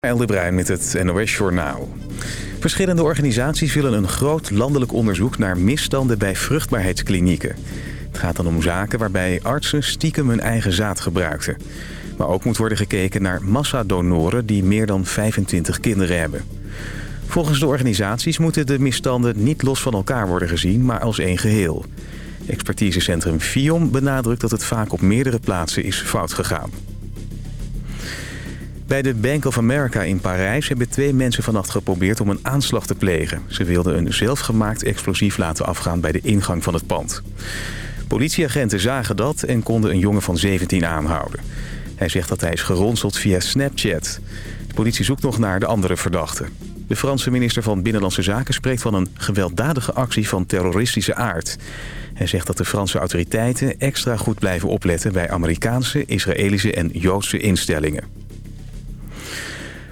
Bruin met het NOS Journaal. Verschillende organisaties willen een groot landelijk onderzoek naar misstanden bij vruchtbaarheidsklinieken. Het gaat dan om zaken waarbij artsen stiekem hun eigen zaad gebruikten. Maar ook moet worden gekeken naar massadonoren die meer dan 25 kinderen hebben. Volgens de organisaties moeten de misstanden niet los van elkaar worden gezien, maar als één geheel. Expertisecentrum FIOM benadrukt dat het vaak op meerdere plaatsen is fout gegaan. Bij de Bank of America in Parijs hebben twee mensen vannacht geprobeerd om een aanslag te plegen. Ze wilden een zelfgemaakt explosief laten afgaan bij de ingang van het pand. Politieagenten zagen dat en konden een jongen van 17 aanhouden. Hij zegt dat hij is geronseld via Snapchat. De politie zoekt nog naar de andere verdachten. De Franse minister van Binnenlandse Zaken spreekt van een gewelddadige actie van terroristische aard. Hij zegt dat de Franse autoriteiten extra goed blijven opletten bij Amerikaanse, Israëlische en Joodse instellingen.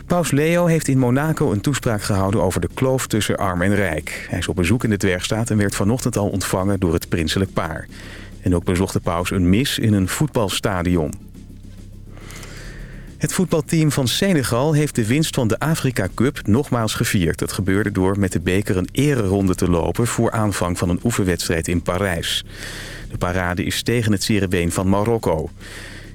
Paus Leo heeft in Monaco een toespraak gehouden over de kloof tussen arm en rijk. Hij is op bezoek in de Dwergstaat en werd vanochtend al ontvangen door het prinselijk paar. En ook bezocht de paus een mis in een voetbalstadion. Het voetbalteam van Senegal heeft de winst van de Afrika Cup nogmaals gevierd. Dat gebeurde door met de beker een ereronde te lopen... voor aanvang van een oefenwedstrijd in Parijs. De parade is tegen het cerebeen van Marokko.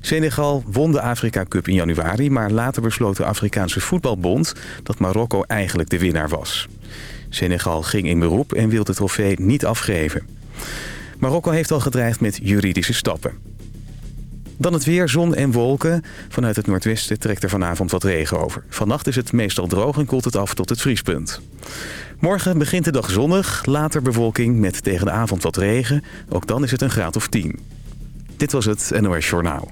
Senegal won de Afrika Cup in januari... maar later besloot de Afrikaanse voetbalbond dat Marokko eigenlijk de winnaar was. Senegal ging in beroep en wil de trofee niet afgeven. Marokko heeft al gedreigd met juridische stappen. Dan het weer, zon en wolken. Vanuit het noordwesten trekt er vanavond wat regen over. Vannacht is het meestal droog en koelt het af tot het vriespunt. Morgen begint de dag zonnig, later bewolking met tegen de avond wat regen. Ook dan is het een graad of 10. Dit was het NOS Journaal.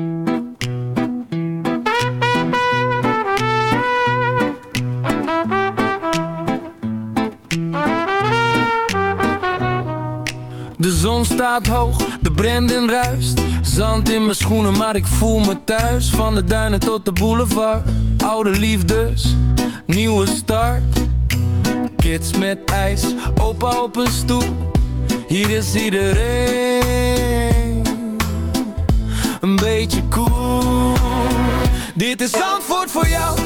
Staat hoog, de branding ruist. Zand in mijn schoenen, maar ik voel me thuis. Van de duinen tot de boulevard. Oude liefdes, nieuwe start. Kids met ijs, opa op een stoel. Hier is iedereen een beetje cool. Dit is antwoord voor jou,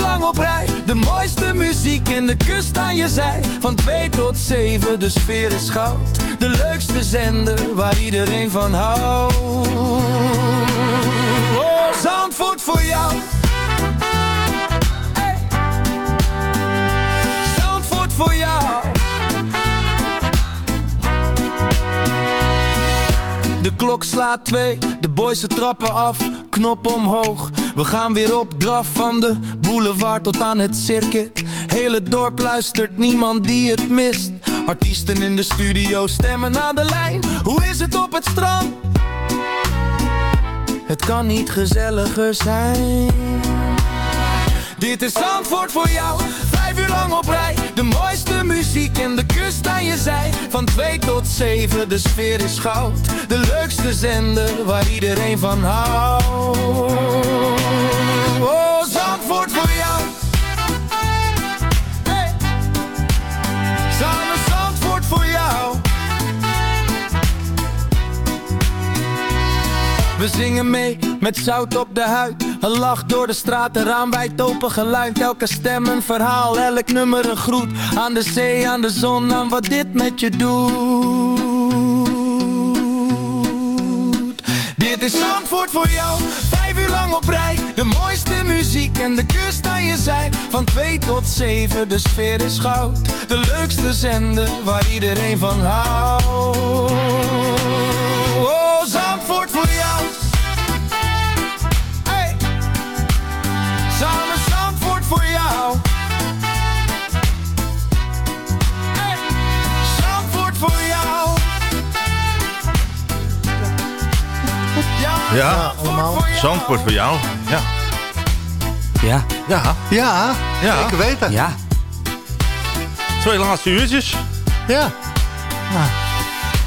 lang op rij. De mooiste muziek en de kust aan je zij. Van twee tot zeven, de sfeer is goud. De leukste zender waar iedereen van houdt. Oh, Zandvoort voor jou. Hey. Zandvoort voor jou. De klok slaat twee, de boys trappen af, knop omhoog. We gaan weer op draf van de boulevard tot aan het circuit. Hele dorp luistert, niemand die het mist. Artiesten in de studio stemmen aan de lijn. Hoe is het op het strand? Het kan niet gezelliger zijn. Dit is antwoord voor jou, vijf uur lang op rij. De mooiste muziek en de kust aan je zij. Van twee tot zeven, de sfeer is goud. De leukste zender waar iedereen van houdt. Oh, Zandvoort voor jou. Samen Zandvoort voor jou. We zingen mee met zout op de huid. Een lach door de straat, een raam wijd open geluid. Elke stem een verhaal, elk nummer een groet. Aan de zee, aan de zon, aan wat dit met je doet. Dit is Zandvoort voor jou, vijf uur lang op rij. De mooiste muziek en de kust aan je zij. Van 2 tot 7, de sfeer is goud. De leukste zender waar iedereen van houdt. Oh, Zandvoort voor jou. Ja, Ja, Zandvoort voor jou. Zandvoort voor jou. Ja. Ja, Ja, Ja, Ja. zeker weten. ja. twee laatste uurtjes. Ja.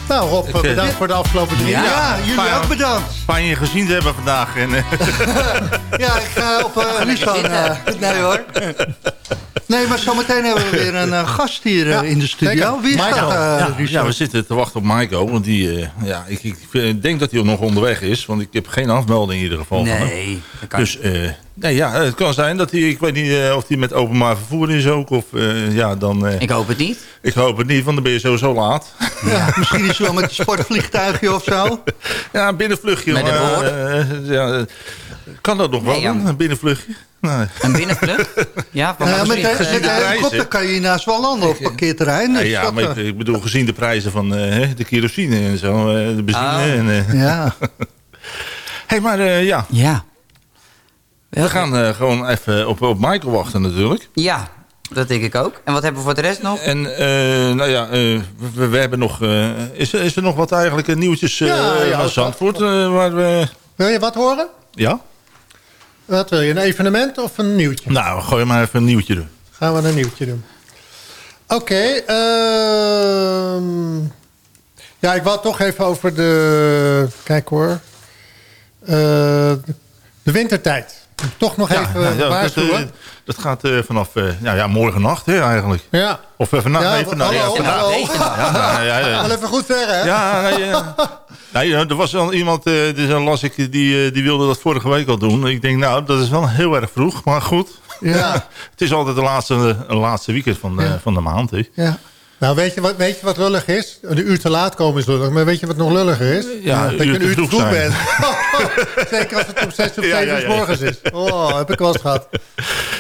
Nou Rob, Ik, eh, bedankt voor de afgelopen drie Ja. jaar. Ja, jullie Fijn. ook bedankt. Fijn je gezien te hebben vandaag. En, eh, Ja, ik ga op uh, Richard. eh, nee hoor. Nee, maar zometeen hebben we weer een eh, gast hier eh, in de studio. Wie is eh, ja, we zitten te wachten op Maiko. Want die, eh, ja, ik, ik denk dat hij nog onderweg is. Want ik heb geen afmelding in ieder geval van hem. Nee, dat kan Dus eh, nee, ja, het kan zijn dat hij, ik weet niet of hij met openbaar vervoer is ook. Of eh, ja, dan, eh, Ik hoop het niet. ik hoop het niet, want dan ben je sowieso laat. Ja, misschien is hij wel met een sportvliegtuigje of zo. Ja, een binnenvluchtje. Met een maar, woord. eh, ja, kan dat nog wel, Nee, ja. een binnenvluchtje? Nee. Een binnenvlucht? Ja, van Nou, met de helikopter kan je naast wel landen op parkeerterrein. Ja, Dus ja, maar eh, ik, ik bedoel, gezien de prijzen van eh, hè, de kerosine en zo, eh, de benzine. Oh. En, eh, ja. hey, maar eh, ja, Ja. we gaan eh, gewoon even op, op Michael wachten natuurlijk. Ja, dat denk ik ook. En wat hebben we voor de rest nog? En eh, nou ja, eh, we, we hebben nog, eh, is, er- is er nog wat eigenlijk nieuwtjes eh Ja, ja, Zandvoort? waar we, Wil je wat horen? ja? Wat wil je, een evenement of een nieuwtje? Nou, gooi maar even een nieuwtje doen. Gaan we een nieuwtje doen. Oké, ehm, ja, ik wou toch even over de... Kijk hoor. Eh, de wintertijd. Toch nog even ja, dat, waarschuwen. eh, dat gaat eh, vanaf nou ja, morgen nacht hè, eigenlijk. ja. Of even vannacht. Ja, nee, vannacht. hallo, ja, vannacht. hallo. Ja, nou, ja, ja. Wel even goed zeggen, hè? Ja, nee, ja. Nee, er was wel iemand, eh dus een las ik, die, eh, die wilde dat vorige week al doen. Ik denk, nou, dat is wel heel erg vroeg, maar goed. Ja. Het is altijd de laatste, de laatste weekend van de, van de maand. Hè. ja. Nou, weet je, wat, weet je wat lullig is? Een uur te laat komen is lullig. Maar weet je wat nog lulliger is? Ja, dat je uur een te uur te vroeg bent. Zeker als het om zes of Ja, zeven ja, uur ja, 's ja. morgens is. Oh, heb ik wel eens gehad.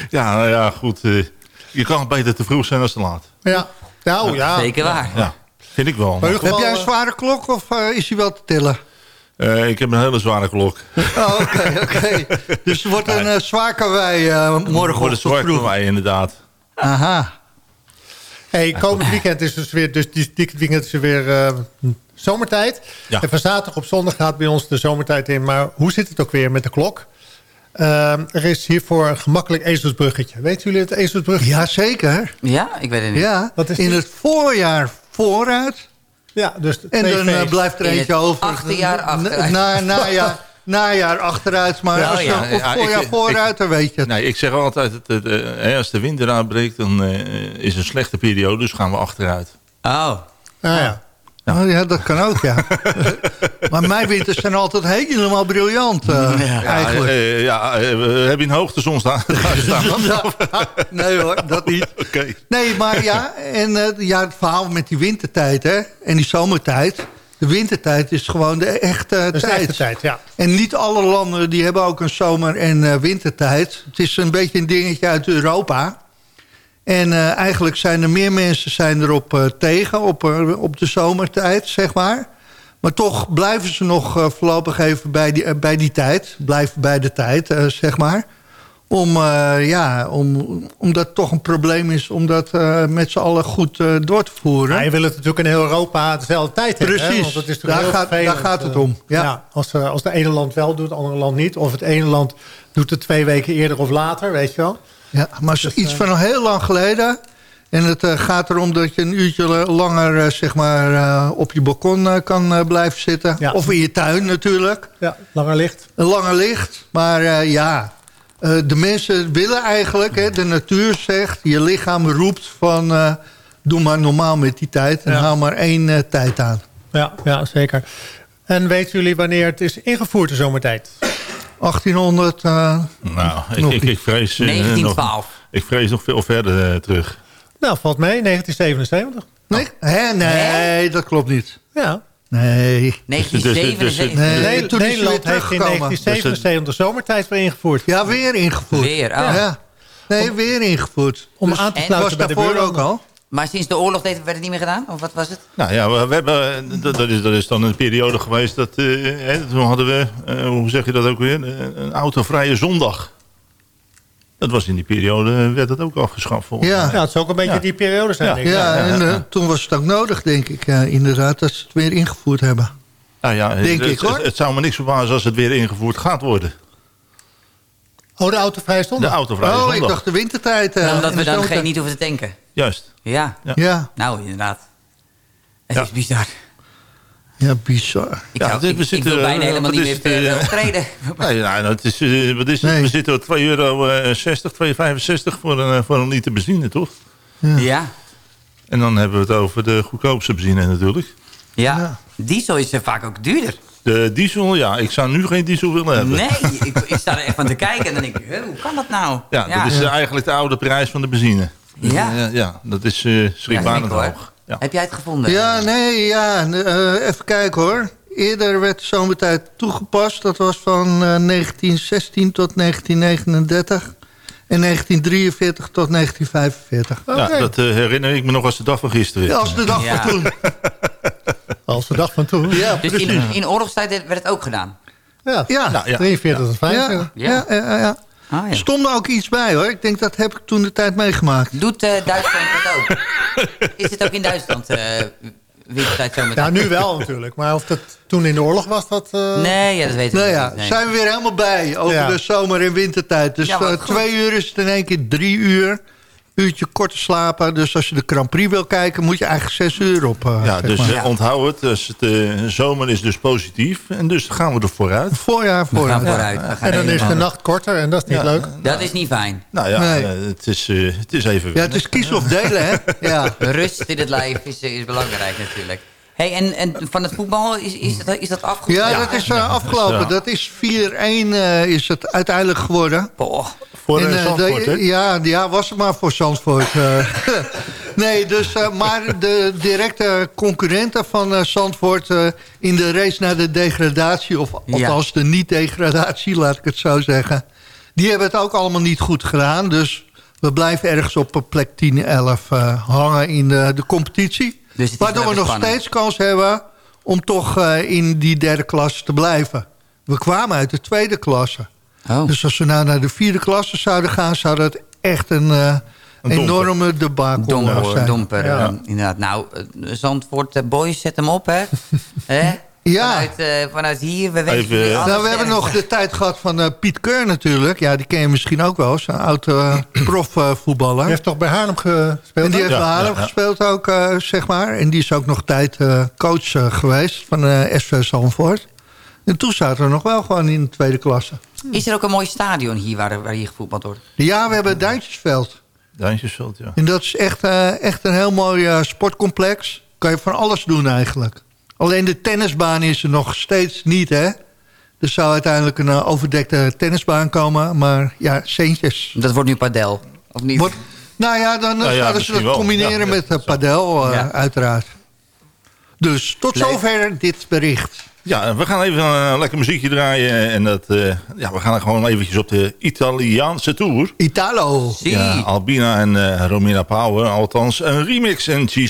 Ja, nou ja, goed. eh, je kan beter te vroeg zijn dan te laat. Ja. Nou, ja. Zeker waar. Ja, vind ik wel. Maar Heb jij een zware klok of eh, is hij wel te tillen? Eh, ik heb een hele zware klok. Oh, Oké, oké. Dus het wordt een uh, zwaar karwei uh, morgen of vroeg. zwaar inderdaad. Aha. Hey, komend weekend is dus weer, dus dit weekend is er weer eh, zomertijd. Ja. En van zaterdag op zondag gaat bij ons de zomertijd in. Maar hoe zit het ook weer met de klok? Ehm, er is hiervoor een gemakkelijk ezelsbruggetje. Weten jullie het ezelsbruggetje? Jazeker. Ja, ik weet het niet. Ja, Wat is in dit? het voorjaar vooruit. Ja, dus de En twee dan eh, blijft er eentje over. achterjaar achteruit. Na, najaar, najaar achteruit. Maar Ja, als je ja. Ja, voorjaar ik- vooruit, dan weet je het. Nee, ik zeg altijd, het, het, eh, hè, als de winter aanbreekt, dan eh, is een slechte periode, dus gaan we achteruit. Oh, Ah, ja. Oh, ja, dat kan ook, ja. maar mijn winters zijn altijd helemaal briljant, eh, Ja, eigenlijk. eh, ja eh, heb je een hoogtezon staan? Ja, nee hoor, dat niet. Oké. Nee, maar ja, en eh, ja, het verhaal met die wintertijd hè, en die zomertijd. De wintertijd is gewoon de echte Dat is de tijd. echte tijd, ja. En niet alle landen die hebben ook een zomer- en eh, wintertijd. Het is een beetje een dingetje uit Europa. En eh, eigenlijk zijn er meer mensen zijn erop eh, tegen, op, eh, op de zomertijd, zeg maar. Maar toch blijven ze nog voorlopig even bij die, bij die tijd. Blijven bij de tijd, zeg maar. Om, ja, om, omdat het toch een probleem is om dat met z'n allen goed door te voeren. Maar je wil het natuurlijk in heel Europa dezelfde tijd hebben. Precies. Is natuurlijk Daar heel gaat- daar gaat het om, ja. als, als de ene land wel doet, het andere land niet. Of het ene land doet het twee weken eerder of later, weet je wel. Ja, maar Dus, iets van heel lang geleden. En het eh, gaat erom dat je een uurtje langer eh, zeg maar, op je balkon kan blijven zitten. Ja. Of in je tuin natuurlijk. Ja, langer licht. Een langer licht. Maar ja, de mensen willen eigenlijk, hè, de natuur zegt... je lichaam roept van doe maar normaal met die tijd... en Ja. haal maar één tijd aan. Ja, ja, zeker. En weten jullie wanneer het is ingevoerd, de zomertijd? 1800, eh, Nou, ik, Nog ik, niet. ik vrees... eh, 1912. nog- ik vrees nog veel verder eh, terug. Nou, valt mee, 1977. nee? Hè? nee, dat klopt niet. Ja, Nee. 1977. Nee, toen Nederland heeft in teruggekomen. 1977 de zomertijd weer ingevoerd. Ja, weer ingevoerd. Weer, oh. Ja. Nee, weer ingevoerd. Om Dus aan te en- sluiten bij de daarvoor ook al. Maar sinds de oorlog deed, werd het niet meer gedaan? Of wat was het? Nou ja, we, we hebben, dat, dat is, dat is dan een periode geweest dat... eh, hè, toen hadden we, eh, hoe zeg je dat ook weer, Eh, een autovrije zondag. Dat was in die periode, werd dat ook afgeschaft volgens mij. Ja, Ja, het is ook een beetje Ja. die periode zijn, Ja. denk ik. ja, en eh, toen was het ook nodig, denk ik, inderdaad, dat ze het weer ingevoerd hebben. Nou ja, Denk het, ik, hoor. Het, het zou me niks verbazen als het weer ingevoerd gaat worden. Oh, de autovrije De zondag. autovrije oh, zondag. ik dacht de wintertijd. eh, Omdat we de dan geen, niet hoeven te tanken. Juist. Ja, Ja, nou inderdaad. Het Ja. is bizar. ja, bizar. Ik, Ja, zou- dit- ik, we ik zitten, wil bijna eh, helemaal niet meer het, per eh, optreden. Nee, nou, dat is, wat is het? Nee. We zitten op 2 euro eh, 60, 2,65 voor een, voor een liter benzine, toch? ja. En dan hebben we het over de goedkoopste benzine natuurlijk. Ja. Ja. diesel is vaak ook duurder. De diesel, ja, ik zou nu geen diesel willen hebben. Nee, ik, ik sta er echt van te kijken en dan denk ik, hoe kan dat nou? Ja, dat is eh, eigenlijk de oude prijs van de benzine. Ja. ja, ja, dat is eh Ja, schrikbarend hoor. hoog. Ja. Heb jij het gevonden? Ja, nee, ja. eh, even kijken hoor. Eerder werd de zomertijd toegepast. Dat was van eh, 1916 tot 1939. En 1943 tot 1945. Ja, dat eh, herinner ik me nog als de dag van gisteren. Ja, als de dag Ja. van toen. Als de dag van toen. Ja, Dus in, in oorlogstijd werd het ook gedaan? Ja, Ja, Nou, ja. 43 tot 45. ja, ja. ja, ja. Ah, Er ja. stond er ook iets bij hoor. Ik denk dat heb ik toen de tijd meegemaakt. Doet eh, Duitsland dat ook? Is het ook in Duitsland eh wintertijd zo met Ja, nu wel natuurlijk. Maar of dat toen in de oorlog was, dat... eh, Nee, ja, dat weet ik Nou niet. ja, Nee. zijn we weer helemaal bij over Ja. de zomer- en wintertijd. Dus eh, twee uur is het in één keer drie uur. Uurtje korter slapen. Dus als je de Grand Prix wil kijken, moet je eigenlijk zes uur op. eh, Ja, dus maar. eh, onthoud het. Dus het eh, zomer is dus positief. En dus gaan we er vooruit. Voorjaar, We gaan voorjaar. vooruit. We gaan En dan is de nacht korter en dat is niet Ja. leuk. Dat is niet fijn. Nou ja, Nee. het, is, eh, het is even Ja, het is kiezen of delen, hè? Ja. Rust in het lijf is, is belangrijk natuurlijk. Hey, en, en van het voetbal, is, is, dat, is dat afgelopen? Ja, dat is afgelopen. Dat is 4-1 eh, is het uiteindelijk geworden. Boah. Voor En, eh, eh, Zandvoort, de- hè? ja, ja, was het maar voor Zandvoort. eh. nee, dus, eh, maar de directe concurrenten van Zandvoort... eh, in de race naar de degradatie... of Ja. althans de niet-degradatie, laat ik het zo zeggen... die hebben het ook allemaal niet goed gedaan. Dus we blijven ergens op plek 10, 11 eh, hangen in de, de competitie. Dus Waardoor we nog spannend. steeds kans hebben... om toch eh, in die derde klasse te blijven. We kwamen uit de tweede klasse. Oh. Dus als we nou naar de vierde klasse zouden gaan... zou dat echt een, eh, Een enorme debacle Domper, zijn. domper. Ja. eh, inderdaad. Nou, eh, Zandvoort Boys, zet hem op, hè? Hè? Ja. Vanuit, vanuit hier, we weten Even, jullie alles Nou, we hebben nog de tijd gehad van Piet Keur natuurlijk. Ja, die ken je misschien ook wel. Zo'n oud eh, profvoetballer. Die heeft toch bij Haarlem gespeeld? en die heeft Ja, bij Haarlem ja, ja. gespeeld ook, eh, zeg maar. En die is ook nog tijd eh, coach geweest van eh SV Zandvoort. En toen zaten we nog wel gewoon in de tweede klasse. Is er ook een mooi stadion hier waar, waar hier gevoetbald wordt? Ja, we hebben het Duintjesveld. Duintjesveld, ja. En dat is echt, eh, echt een heel mooi eh, sportcomplex. Kan je van alles doen eigenlijk. Alleen de tennisbaan is er nog steeds niet, hè? Er zou uiteindelijk een eh, overdekte tennisbaan komen. Maar ja, centjes. Dat wordt nu padel, of niet? Wordt, nou ja, dan Nou ja, zouden ze dat wel. combineren Ja, met uh, padel, Ja. uiteraard. Dus tot zover dit bericht. Ja, we gaan even een lekker muziekje draaien. En dat, eh, ja, we gaan gewoon eventjes op de Italiaanse tour. Italo. Ja, Albina en eh, Romina Power, althans een remix en Ci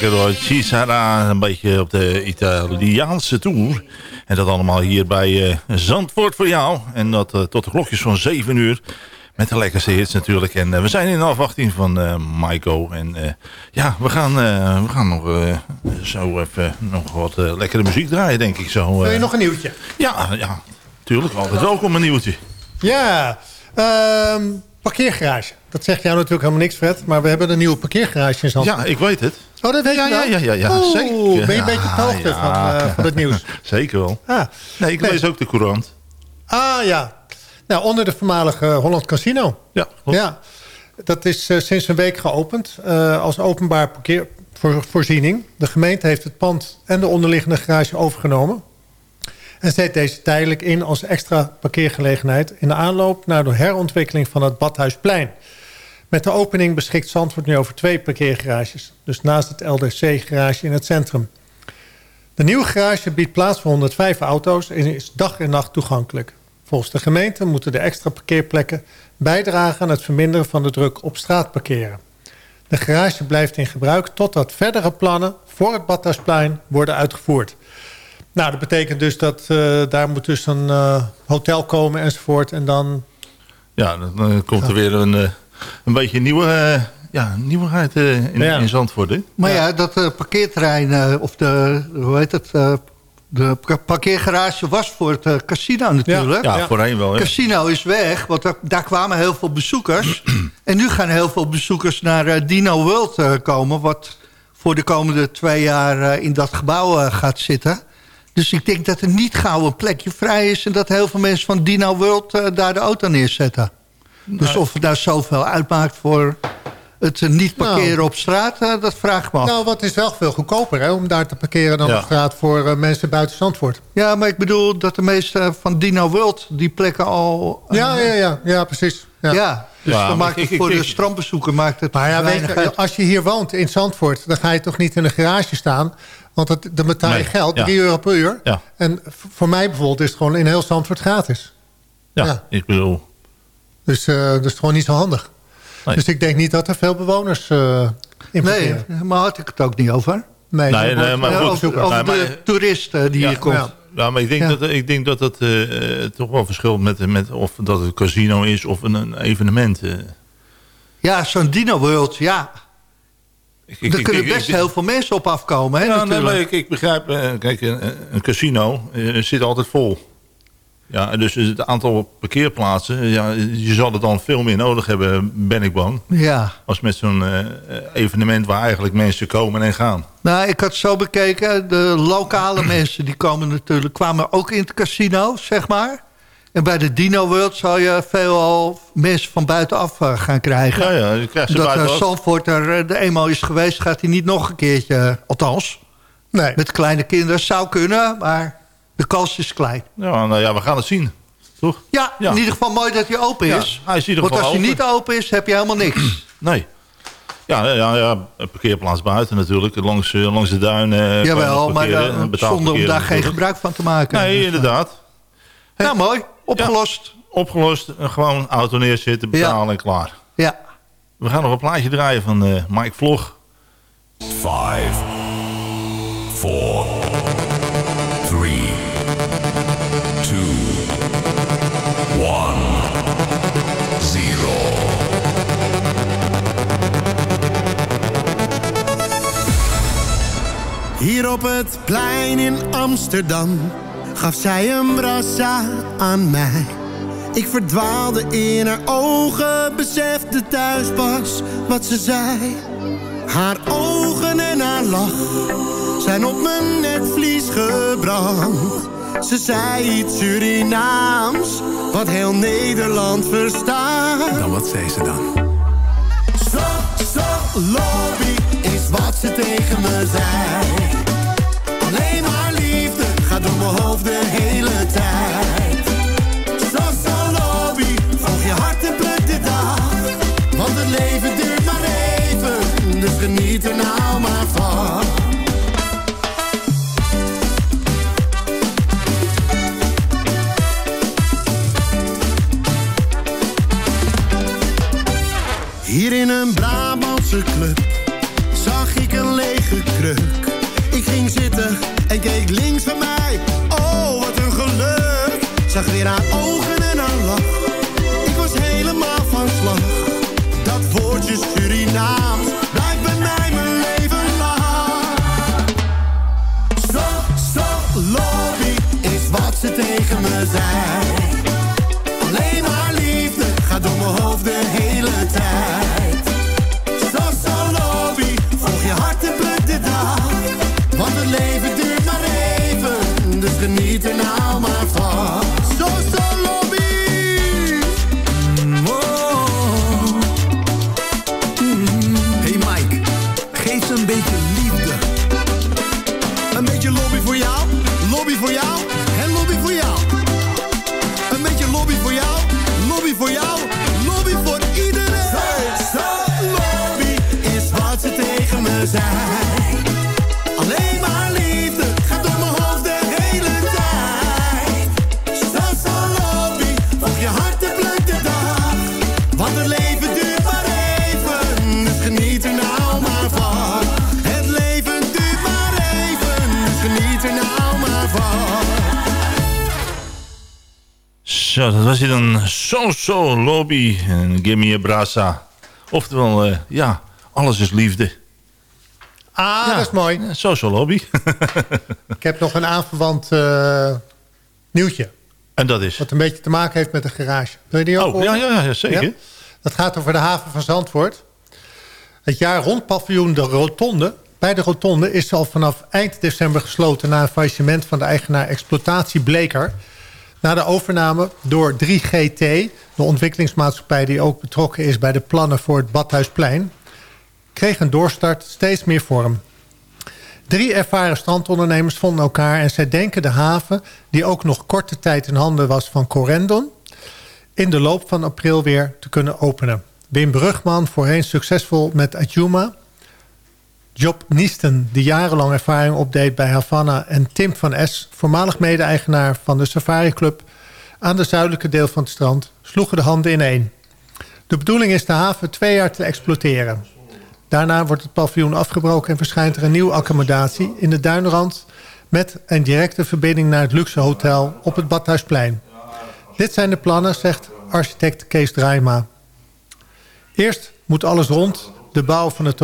lekker. Cisara, een beetje op de Italiaanse tour. En dat allemaal hier bij eh, Zandvoort voor jou. En dat eh, tot de klokjes van 7 uur. Met de lekkerste hits natuurlijk. En eh, we zijn in afwachting van eh Maiko. En ja, we gaan, we gaan nog zo even nog wat lekkere muziek draaien, denk ik zo. Wil je nog een nieuwtje? Ja, ja, tuurlijk. Altijd welkom een nieuwtje. Ja, ehm, parkeergarage. Dat zegt jou natuurlijk helemaal niks, Fred. Maar we hebben een nieuwe parkeergarage in Zandvoort. Ja, ik weet het. Oh, dat weet Ja, je wel? ja, ja, ja, ja, zeker. Ben je een beetje op de hoogte Ja, van, eh, van het nieuws? Zeker wel. Ah, Nee, ik Nee. lees ook de courant. ah ja. Nou, onder de voormalige Holland Casino. Ja, klopt. Ja, dat is eh, sinds een week geopend eh, als openbaar parkeervoorziening. De gemeente heeft het pand en de onderliggende garage overgenomen. En zet deze tijdelijk in als extra parkeergelegenheid... in de aanloop naar de herontwikkeling van het Badhuisplein. Met de opening beschikt Zandvoort nu over twee parkeergarages. Dus naast het LDC-garage in het centrum. De nieuwe garage biedt plaats voor 105 auto's... en is dag en nacht toegankelijk. Volgens de gemeente moeten de extra parkeerplekken bijdragen aan het verminderen van de druk op straat parkeren. De garage blijft in gebruik totdat verdere plannen voor het Badhuisplein worden uitgevoerd. Nou, dat betekent dus dat eh, daar moet dus een eh, hotel komen enzovoort. En dan, Ja, dan eh, komt er weer een, een beetje nieuwe, eh, ja, nieuwigheid eh, in, Ja. in Zandvoort. Hè? Maar ja, dat eh, parkeerterrein, eh, of de, hoe heet het, eh, de pa- parkeergarage was voor het eh, casino natuurlijk. Ja, voorheen wel. Hè? Casino is weg, want daar, daar kwamen heel veel bezoekers. en nu gaan heel veel bezoekers naar Dino World eh, komen... wat voor de komende twee jaar in dat gebouw eh, gaat zitten. Dus ik denk dat er niet gauw een plekje vrij is... en dat heel veel mensen van Dino World eh, daar de auto neerzetten. Dus of het nou zoveel uitmaakt voor het niet parkeren Nou. op straat... eh, dat vraag ik me af. nou, wat is wel veel goedkoper hè, om daar te parkeren dan Ja. op straat voor eh, mensen buiten Zandvoort. Ja, maar ik bedoel dat de meeste van Dino World die plekken al... eh, Ja, ja, ja, ja precies. ja. Ja. dus Ja, dan maar maakt ik- het ik- voor ik- de strandbezoeker maakt het Maar ja, weet weinig je, als je hier woont in Zandvoort... dan ga je toch niet in een garage staan... want het, dan betaal je Nee, geld, ja. 3 euro per uur. Ja. En voor mij bijvoorbeeld is het gewoon in heel Zandvoort gratis. Ja, Ja. ik bedoel... Dus eh, dat is gewoon niet zo handig. Nee. Dus ik denk niet dat er veel bewoners eh in Nee, maar had ik het ook niet over. Nee, Nee, dat nee, wordt- maar Ja, goed. over over Nee, de maar- toerist eh, die ja, hier komt. ja. Ja, maar ik denk Ja. dat, ik denk dat het eh, eh, toch wel verschilt met, met of dat het een casino is of een, een evenement. eh. Ja, zo'n Dino World, ja. Ik, Daar ik- kunnen ik- best ik- heel veel mensen op afkomen, hè, Ja, nee, natuurlijk. ik, ik begrijp, eh, kijk, een, een casino eh, zit altijd vol. Ja, dus het aantal parkeerplaatsen, ja, je zal er dan veel meer nodig hebben, ben ik bang. Ja. Als met zo'n eh, evenement waar eigenlijk mensen komen en gaan. Nou, ik had het zo bekeken. De lokale mensen die komen natuurlijk, kwamen ook in het casino, zeg maar. En bij de Dino World zal je veelal mensen van buitenaf eh, gaan krijgen. Ja, ja, je krijgt ze Dat buiten uh, ook. Zandvoort er eh, de eenmaal is geweest, gaat hij niet nog een keertje, eh, althans. Nee. Met kleine kinderen zou kunnen, maar de kans is klein. Ja, nou ja, we gaan het zien. Toch? Ja, Ja. in ieder geval mooi dat hij open Ja, is. hij is in ieder Want als hij open. niet open is, heb je helemaal niks. Nee. Ja, ja, ja, een parkeerplaats buiten natuurlijk. Langs, eh, langs de duinen. eh, Jawel, maar betaald zonder om daar geen gebruik van te maken. Nee, Dus, inderdaad. eh, Nou, mooi. Opgelost. Opgelost. Gewoon auto neerzetten, betalen en klaar. Ja. We gaan nog een plaatje draaien van eh, Mike Vlog. 5, 4, Hier op het plein in Amsterdam gaf zij een brassa aan mij. Ik verdwaalde in haar ogen, besefte thuis pas wat ze zei. Haar ogen en haar lach zijn op mijn netvlies gebrand. Ze zei iets Surinaams, wat heel Nederland verstaat. Dan wat zei ze dan? Stop, stop, lobby is wat ze tegen me zei. Hoofd Zo, dat was hier dan So-So Lobby en Gimme a Brasa. Oftewel, eh, ja, alles is liefde. Ah, Ja. dat is mooi. So-So Lobby. Ik heb nog een aanverwant eh, nieuwtje. en dat is? Wat een beetje te maken heeft met de garage. Wil je die ook Oh, ja, ja, ja, zeker. Dat gaat over de haven van Zandvoort. Het jaar rond paviljoen De Rotonde. Bij de Rotonde is al vanaf eind december gesloten... na een faillissement van de eigenaar exploitatie Bleker. Na de overname door 3GT, de ontwikkelingsmaatschappij... die ook betrokken is bij de plannen voor het Badhuisplein... kreeg een doorstart steeds meer vorm. Drie ervaren strandondernemers vonden elkaar... en zij denken de haven, die ook nog korte tijd in handen was van Corendon... in de loop van april weer te kunnen openen. Wim Brugman, voorheen succesvol met Adjuma... Job Niesten, die jarenlang ervaring opdeed bij Havana... en Tim van S., voormalig mede-eigenaar van de Safari Club... aan de zuidelijke deel van het strand, sloegen de handen ineen. De bedoeling is de haven twee jaar te exploiteren. Daarna wordt het paviljoen afgebroken en verschijnt er een nieuwe accommodatie in de Duinrand... met een directe verbinding naar het luxe hotel op het Badhuisplein. Dit zijn de plannen, zegt architect Kees Draima. Eerst moet alles rond de bouw van het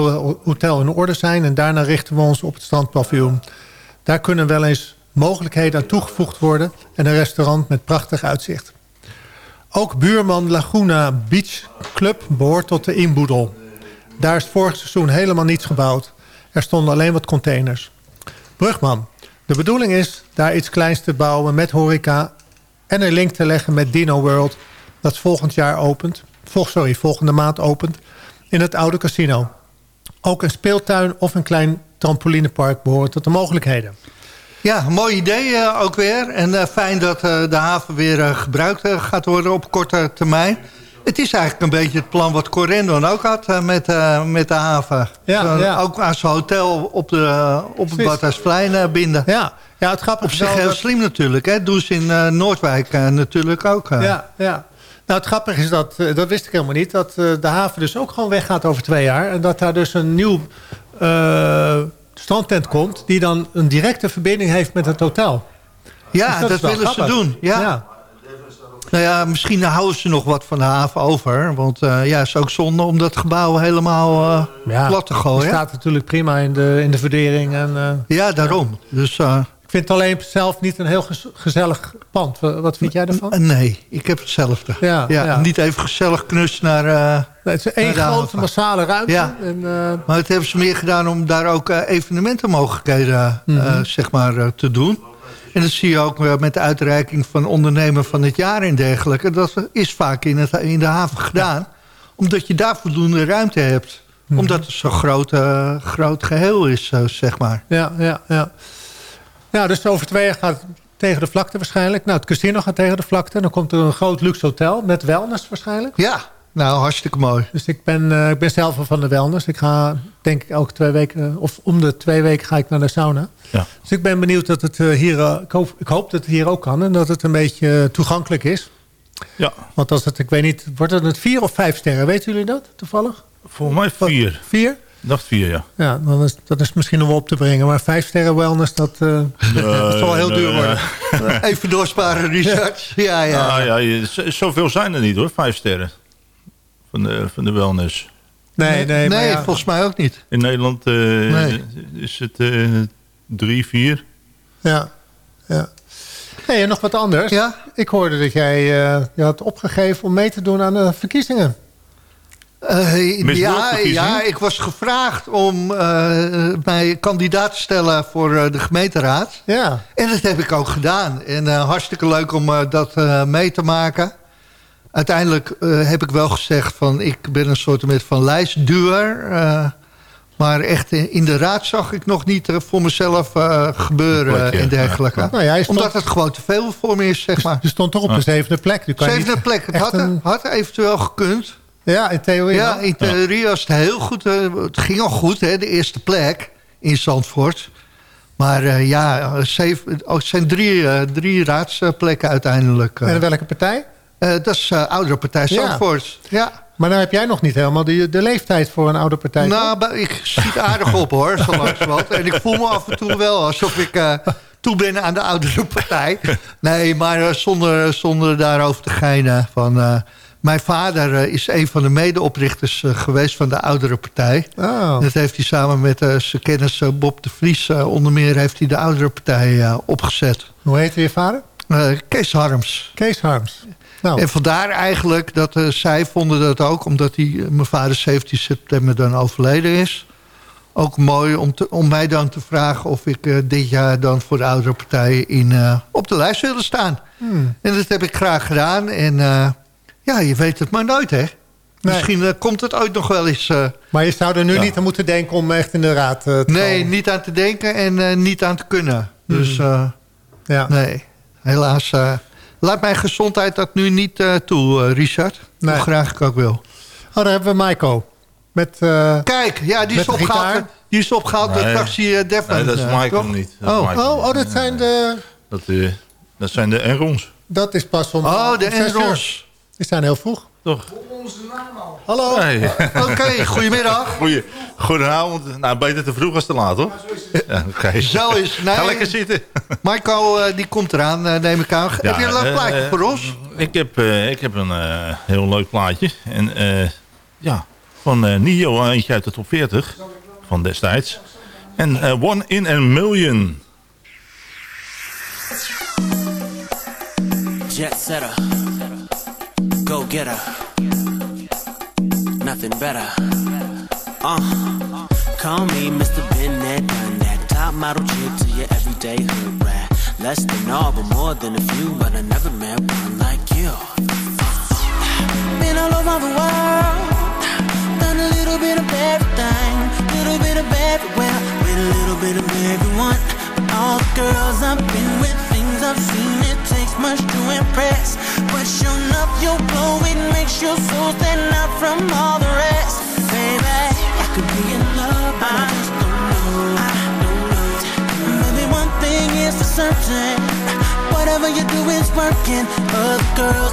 hotel in orde zijn... en daarna richten we ons op het strandpaviljoen. Daar kunnen wel eens mogelijkheden aan toegevoegd worden... en een restaurant met prachtig uitzicht. Ook buurman Laguna Beach Club behoort tot de inboedel. Daar is vorig seizoen helemaal niets gebouwd. Er stonden alleen wat containers. Brugman, de bedoeling is daar iets kleins te bouwen met horeca... en een link te leggen met Dino World... dat volgend jaar opent, vol, sorry, volgende maand opent... in het oude casino. Ook een speeltuin of een klein trampolinepark behoort tot de mogelijkheden. Ja, mooi idee eh, ook weer. En eh, fijn dat eh, de haven weer gebruikt gaat worden op korte termijn. Het is eigenlijk een beetje het plan wat Corendon ook had met, met de haven. Ja. Ook aan zijn hotel op, de, op het. Badhuisplein binden. Ja, ja het grappige Op zich heel dat- slim natuurlijk. Hè? Doen ze in Noordwijk natuurlijk ook. Ja, ja. Nou, het grappige is dat, eh, dat wist ik helemaal niet... dat eh, de haven dus ook gewoon weggaat over twee jaar... en dat daar dus een nieuw eh, strandtent komt... die dan een directe verbinding heeft met het hotel. Ja, Dus dat, willen ze doen. Ja. Nou ja, misschien houden ze nog wat van de haven over. Want ja, het is ook zonde om dat gebouw helemaal Ja, plat te Het gooien. staat natuurlijk prima in de, in de verdering. En, Ja, daarom. Dus vind het alleen zelf niet een heel gez- gezellig pand. Wa- Wat vind jij ervan? nee, ik heb hetzelfde. Ja, Ja, ja. Niet even gezellig knus naar... Nee, het is één grote massale ruimte. Ja. En, eh, Maar het hebben ze meer gedaan om daar ook eh, evenementenmogelijkheden Mhm. zeg maar, te doen. En dat zie je ook met de uitreiking van ondernemer van het jaar en dergelijke. Dat is vaak in, het, in de haven gedaan. Omdat je daar voldoende ruimte hebt. Mhm. Omdat het zo'n groot, groot geheel is, zeg maar. ja, ja, ja. Ja, dus over twee jaar gaat het tegen de vlakte waarschijnlijk. Nou, het casino gaat tegen de vlakte. Dan komt er een groot luxe hotel met wellness waarschijnlijk. Ja, nou hartstikke mooi. Dus ik ben, eh, ik ben zelf van de wellness. Ik ga denk ik elke twee weken, eh, of om de twee weken ga ik naar de sauna. Ja. Dus ik ben benieuwd dat het eh, hier, ik, hoop, ik hoop dat het hier ook kan. En dat het een beetje toegankelijk is. Ja, Want als het, ik weet niet, wordt het het vier of vijf sterren? Weten jullie dat toevallig? volgens mij vier. Vier? Dacht vier, ja. Ja, dan is, dat is misschien nog wel op te brengen. Maar vijf sterren wellness, dat, eh, dat zal wel heel nee, duur worden. Even doorsparen, Richard. Ja, ja. Ah, ja, je- z- zoveel zijn er niet hoor, vijf sterren. Van de, van de wellness. Nee, nee, maar nee ja. volgens mij ook niet. In Nederland eh, Nee. is het eh, drie, vier. Ja, ja. Hey, en nog wat anders. Ja? Ik hoorde dat jij eh, je had opgegeven om mee te doen aan de verkiezingen. Eh, ja, ja, ik was gevraagd om eh, mij kandidaat te stellen voor eh, de gemeenteraad. Ja. En dat heb ik ook gedaan. En eh, hartstikke leuk om eh, dat eh, mee te maken. Uiteindelijk eh, heb ik wel gezegd van ik ben een soort met van lijstduur. eh, maar echt in in de raad zag ik nog niet voor mezelf eh, gebeuren Plekje, en dergelijke. ja. Nou ja, stond, Omdat het gewoon te veel voor me is, zeg maar. je stond toch op de zevende plek. Je Zevende niet plek. Het had, een- had eventueel gekund. Ja, in theorie. Ja, in theorie was het heel goed. eh, het ging al goed, hè, de eerste plek in Zandvoort. Maar eh, ja, zeven, oh, het zijn drie, eh, drie raadsplekken uiteindelijk. En welke partij? Dat is Oudere Partij Ja. Zandvoort. Ja. Maar nou heb jij nog niet helemaal de, de leeftijd voor een oude partij. Nou, ik schiet aardig op hoor, zo langzamerhand. En ik voel me af en toe wel alsof ik toe ben aan de oudere partij. Nee, maar zonder, zonder daarover te geinen. Van, mijn vader eh, is een van de medeoprichters eh, geweest van de oudere partij. Oh. Dat heeft hij samen met eh, zijn kennis Bob de Vries... onder meer heeft hij de oudere partij opgezet. Hoe heette je vader? Kees Harms. Kees Harms. Nou, En vandaar eigenlijk dat zij vonden dat ook... omdat eh, mijn vader 17 september dan overleden is... ook mooi om, te, om mij dan te vragen... of ik dit jaar dan voor de oudere partij in, op de lijst wilde staan. hmm. En dat heb ik graag gedaan. En ja, je weet het maar nooit, hè? Misschien eh, komt het ooit nog wel eens... eh, Maar je zou er nu Ja. niet aan moeten denken om echt in de raad eh, te nee, komen. niet aan te denken en eh, niet aan te kunnen. Dus eh, Ja. nee, helaas... eh, laat mijn gezondheid dat nu niet eh, toe, Richard. Nee. Hoe graag ik ook wil. Oh, daar hebben we Maiko. Met, eh, Kijk, ja, die is opgehaald, die is opgehaald door Nee. Taxi eh, Devon. Nee, dat is Michael toch? niet. Dat Oh. Michael. oh, oh, dat zijn de... Dat, dat zijn de Enrons, Dat is pas om... Oh, de Die zijn heel vroeg. toch? Hallo. Hey. Oké, goedemiddag. Goeie, goedenavond. Nou, beter te vroeg als te laat, hoor. Ja, oké. Zo is het. Ga Nee, lekker zitten. Michael, eh, die komt eraan, eh, neem ik aan. heb je een leuk eh, plaatje eh, voor ons? Ik heb, eh, ik heb een eh, heel leuk plaatje. En eh, ja, van eh Nio, eentje uit de top 40 van destijds. En eh, One in a Million. Jet setter, go getter, nothing better. Uh, call me Mr. Bennett, done that top model chick to your everyday hood rat. Less than all, but more than a few, but I never met one like you. Been all over the world, done a little bit of everything, little bit of everywhere, with a little bit of everyone. All the girls I've been with, I've seen, it takes much to impress. But sure enough, your glow, it makes your soul stand out from all the rest. Baby, I could be in love, but I just don't know. I don't know. Maybe one thing is for certain. Whatever you do is working. Other girls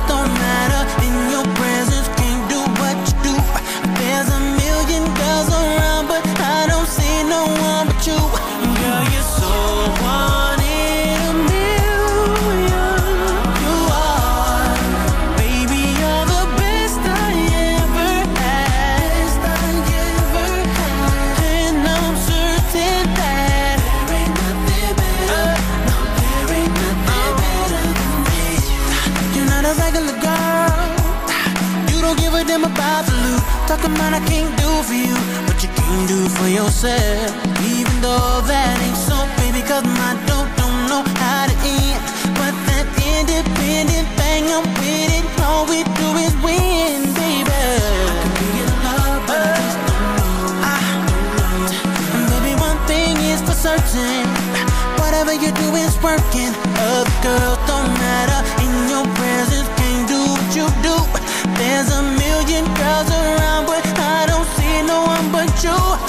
Talking about I can't do for you, but you can do for yourself. Even though that ain't so, baby, cause my dope don't know how to end. But that independent thing, I'm with it. All we do is win, baby. I could be in love, but I just don't baby, one thing is for certain. Whatever you do is working. Other girls don't matter. There's a million girls around, but I don't see no one but you.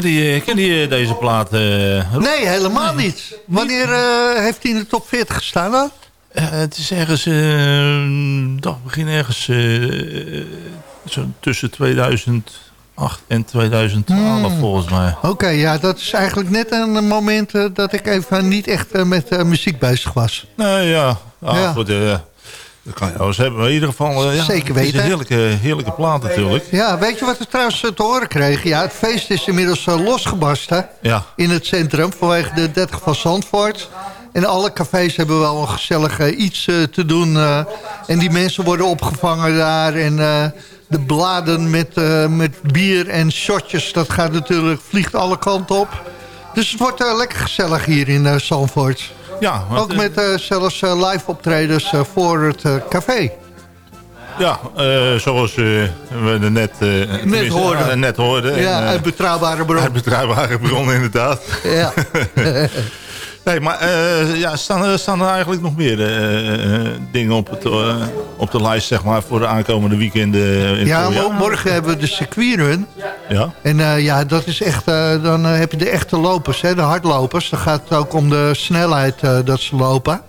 Ken je, ken je deze plaat? eh? Nee, helemaal niet. Wanneer eh, heeft hij in de top 40 gestaan dan? Eh, het is ergens, eh dag begin ergens eh, zo tussen 2008 en 2012 Hmm. volgens mij. Oké, ja, dat is eigenlijk net een moment eh, dat ik even niet echt eh, met eh, muziek bezig was. Nee, ja. Ah, Ja. Goed, eh, dat kan je wel eens hebben. In ieder geval, eh, ja, Zeker Het is weten. een heerlijke, heerlijke plaat natuurlijk. Ja, weet je wat we trouwens eh, te horen kregen? Ja, het feest is inmiddels eh, losgebarsten Ja. in het centrum vanwege de 30 van Zandvoort. En alle cafés hebben wel een gezellig iets te doen. en die mensen worden opgevangen daar. En de bladen met, met bier en shotjes, dat gaat natuurlijk, vliegt alle kanten op. Dus het wordt lekker gezellig hier in Zandvoort. Ja, Ook eh, met eh, zelfs eh, live optredens voor het café. Ja, zoals we net, tenminste, hoorden. net hoorden. ja, En, uit betrouwbare bron. uit betrouwbare bronnen inderdaad. Ja. nee, maar eh, ja, staan, er, staan er eigenlijk nog meer eh, eh, dingen op, het, op de lijst zeg maar, voor de aankomende weekenden? in Ja, morgen hebben we de circuitrun. Ja, En ja, dat is echt, dan heb je de echte lopers, hè, de hardlopers. Dan gaat het ook om de snelheid dat ze lopen.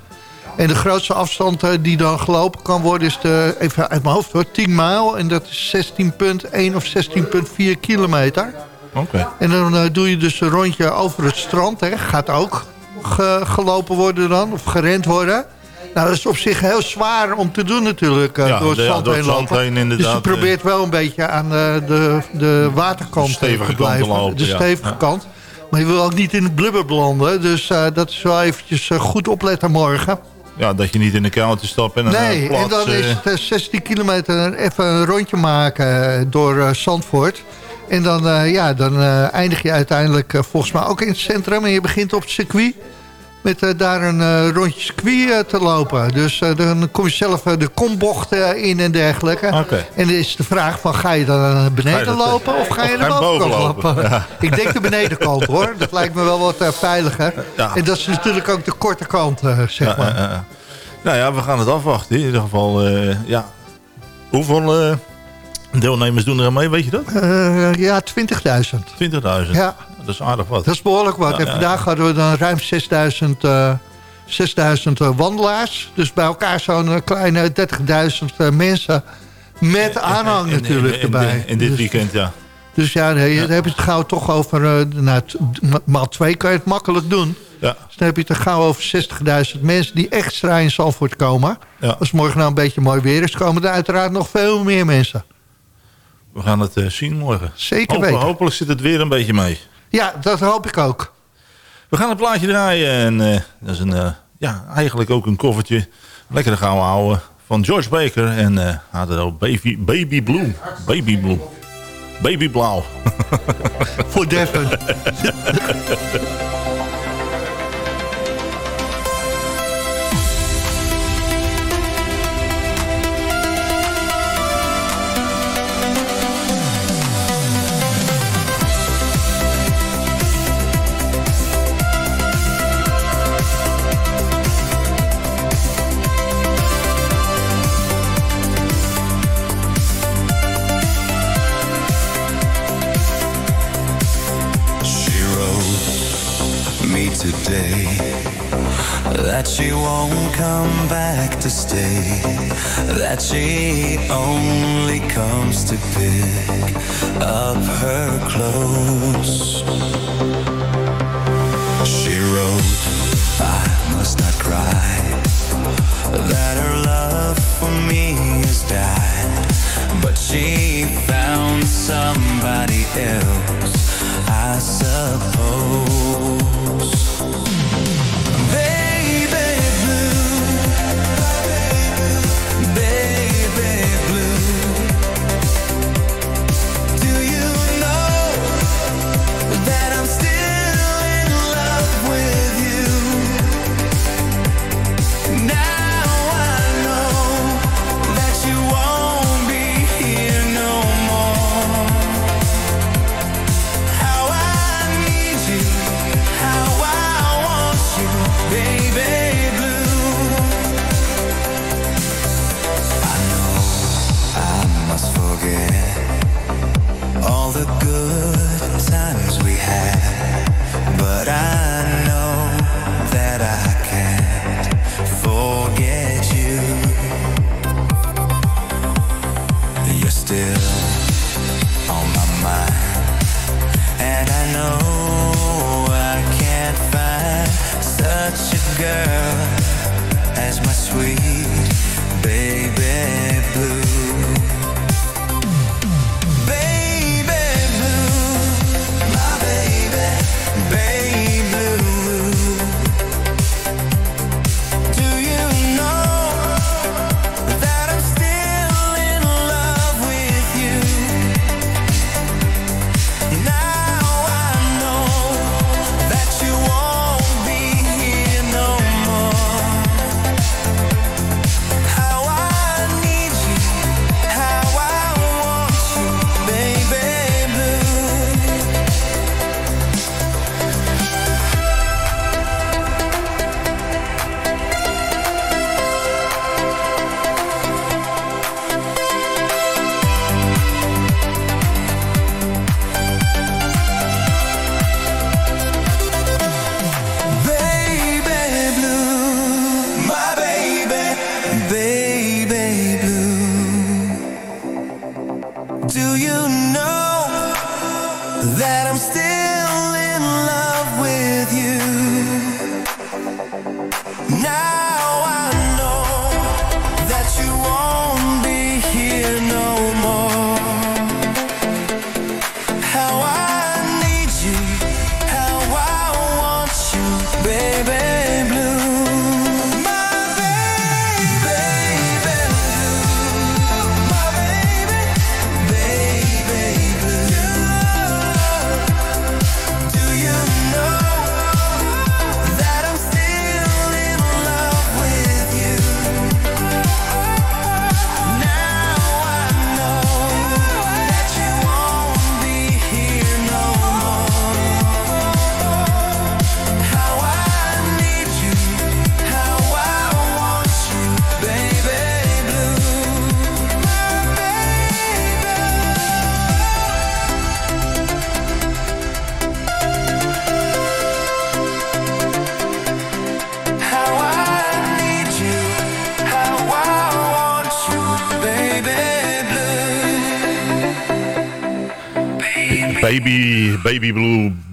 En de grootste afstand die dan gelopen kan worden is de, even uit mijn hoofd hoor, 10 mijl. En dat is 16,1 of 16,4 kilometer. oké. En dan doe je dus een rondje over het strand. Hè. Gaat ook ge- gelopen worden dan, of gerend worden. Nou, dat is op zich heel zwaar om te doen natuurlijk, eh, Ja, door het de- ja, zand door heen het zand lopen. heen dus inderdaad, je probeert wel een beetje aan eh, de, de waterkant De te blijven. lopen, de stevige Ja. kant. Maar je wil ook niet in het blubber belanden. Dus eh, dat is wel eventjes goed opletten morgen. Ja, dat je niet in de counter stapt en Nee, plaats, en dan is het eh, 16 kilometer even een rondje maken door Zandvoort. En dan, eh, ja, dan eh, eindig je uiteindelijk eh, volgens mij ook in het centrum. En je begint op het circuit. Met daar een rondje circuit te lopen. Dus dan kom je zelf de kombocht eh, in en dergelijke. Oké. En dan is de vraag van ga je dan naar beneden je lopen of ga je naar boven lopen? lopen? Ja. Ik denk de benedenkant hoor. Dat lijkt me wel wat veiliger. Ja. En dat is natuurlijk ook de korte kant, zeg maar. Nou ja, we gaan het afwachten. In ieder geval, ja. Hoeveel deelnemers doen er aan mee, weet je dat? 20.000. Eh, ja, 20.000. Ja. Dat is aardig wat. Dat is behoorlijk wat. Ja, en ja, vandaag hadden we dan ruim 6000 eh 6000 eh, wandelaars. Dus bij elkaar zo'n eh, kleine 30.000 eh, mensen. Met aanhang natuurlijk erbij. In dit Dus- weekend, ja. Dus ja, nee, dan heb je het gauw toch over... eh nou, t- maal twee kan je het makkelijk doen. Ja. Dus dan heb je het er gauw over 60.000 mensen... die extra in Zandvoort komen. Ja. Als morgen nou een beetje mooi weer is... komen er uiteraard nog veel meer mensen. We gaan het eh, zien morgen. Zeker Hopen- weten. Hopelijk zit het weer een beetje mee. Ja, dat hoop ik ook. We gaan een plaatje draaien. En eh, dat is een, eh, ja, eigenlijk ook een koffertje. Lekker gaan houden. Van George Baker. En had het ook Baby, Baby Blue. Baby Blue. Baby Blauw. Voor Devon. today that she won't come back to stay, that she only comes to pick up her clothes. She wrote, I must not cry, that her love for me has died, but she found somebody else.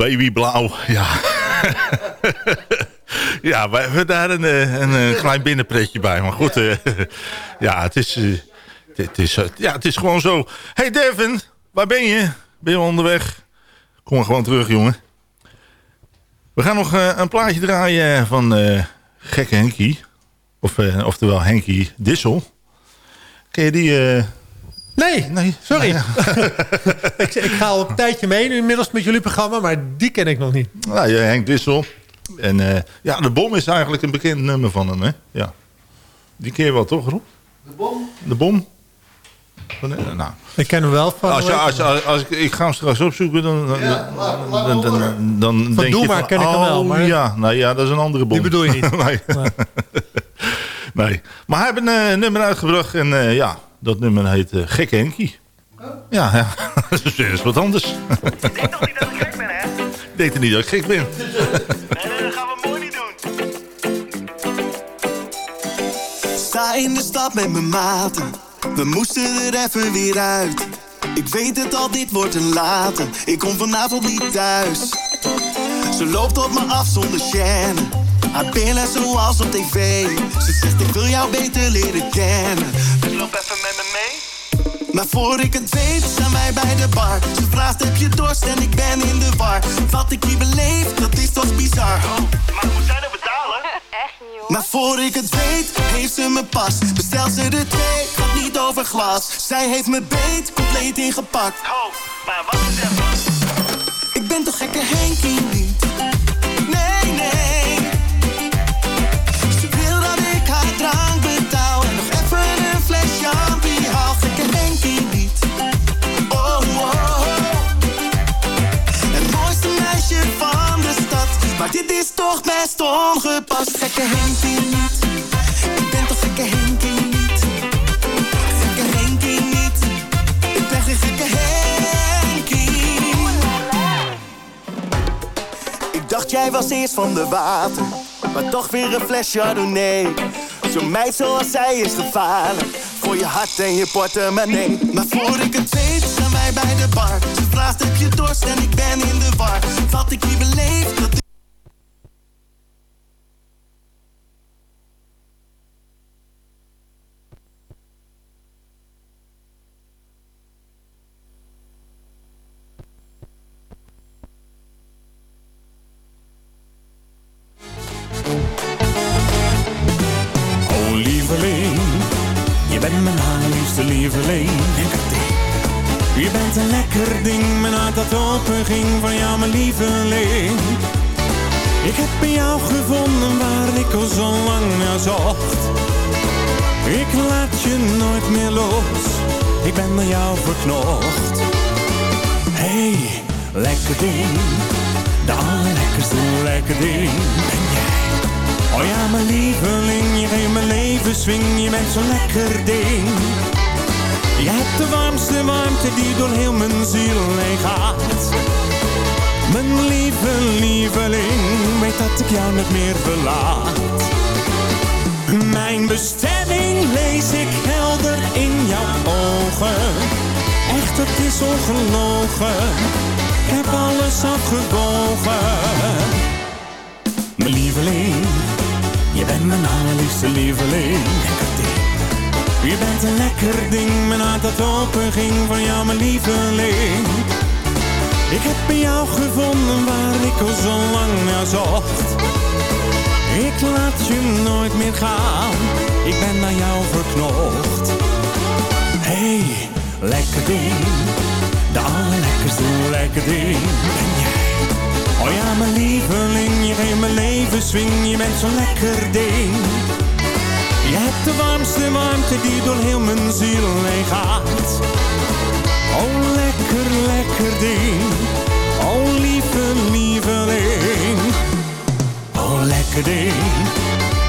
Blue, baby blauw. Ja. ja, wij hebben daar een, eh, een, eh, klein binnenpretje bij. Maar goed, eh, ja, het is, eh, het, is, eh, ja, het is gewoon zo. Hey Devin, waar ben je? Ben je onderweg? Kom maar gewoon terug, jongen. We gaan nog eh, een plaatje draaien van eh, Gekke Henkie. Of, eh, oftewel Henkie Dissel. Ken je die... eh, Nee, nee, sorry. Nou ik, ik ga al een tijdje mee nu inmiddels met jullie programma, maar die ken ik nog niet. Nou, ja, Henk Dissel. En eh, ja, de bom is eigenlijk een bekend nummer van hem, hè? Ja. Die ken je wel, toch, Rob? De bom? De bom? Van, eh, nou. Ik ken hem wel van... Als je, als, je- als, ik, ik ga hem straks opzoeken, dan, dan, dan, dan, dan Van denk Doe je maar van, ken ik hem wel, oh, maar- ja, nou ja, dat is een andere bom. Die bedoel je niet. nee. nee. Maar hij heeft een eh, nummer uitgebracht en eh, ja, dat nummer heet eh, Gekke Henkie. Ja, ja. dat is weer eens wat anders. Ik denk toch niet dat ik gek ben, hè? Ik denk niet dat ik gek ben. Sta in de stad met mijn maten. We moesten er even weer uit. Ik weet het al, dit wordt een late. Ik kom vanavond niet thuis. Ze loopt op me af zonder chaîne. Haar billen zoals op tv. Ze zegt ik wil jou beter leren kennen. Maar voor ik het weet zijn wij bij de bar. Ze vraagt heb je dorst en ik ben in de war. Wat ik hier beleef, dat is toch bizar. maar moet zij dat betalen? Echt niet hoor. Maar voor ik het weet, heeft ze me pas. Bestelt ze er twee, gaat niet over glas. Zij heeft me beet, compleet ingepakt. Oh, maar wat is Ik ben toch gekke Henkie niet? Nee, nee. Dit is toch best ongepast. Gekke Henkie niet. Ik ben toch gekke Henkie niet. Gekke Henkie niet. Ik ben geen gekke. Ik dacht jij was eerst van de water. Maar toch weer een fles Chardonnay. Zo'n meid zoals zij is gevaarlijk. Voor je hart en je portemonnee. Maar voor ik het weet zijn wij bij de bar. Ze vraagt heb je dorst en ik ben in de war. Wat ik hier beleef, dat open ging van jou mijn lieveling. Ik heb bij jou gevonden waar ik al zo lang naar zocht. Ik laat je nooit meer los, ik ben bij jou verknocht. Hey, lekker ding, de allerlekkerste lekker ding ben jij. Oh ja, mijn lieveling, je geeft mijn leven swing, je bent zo'n lekker ding. Je hebt de warmste warmte die door heel mijn ziel heen gaat. Mijn lieve lieveling, weet dat ik jou niet meer verlaat. Mijn bestemming lees ik helder in jouw ogen. Echt, het is ongelogen, ik heb alles afgewogen. Mijn lieveling, je bent mijn allerliefste lieveling. Je bent een lekker ding, mijn hart dat open ging van jou, mijn lieveling. Ik heb bij jou gevonden waar ik al zo lang naar zocht. Ik laat je nooit meer gaan, ik ben naar jou verknocht. Hey, lekker ding, de allerlekkerste lekker ding ben jij. Oh ja, mijn lieveling, je geeft mijn leven swing, je bent zo'n lekker ding. Je hebt de warmste warmte die door heel mijn ziel heen gaat. Oh, lekker, lekker ding. Oh, lieve lieveling. Oh, lekker ding.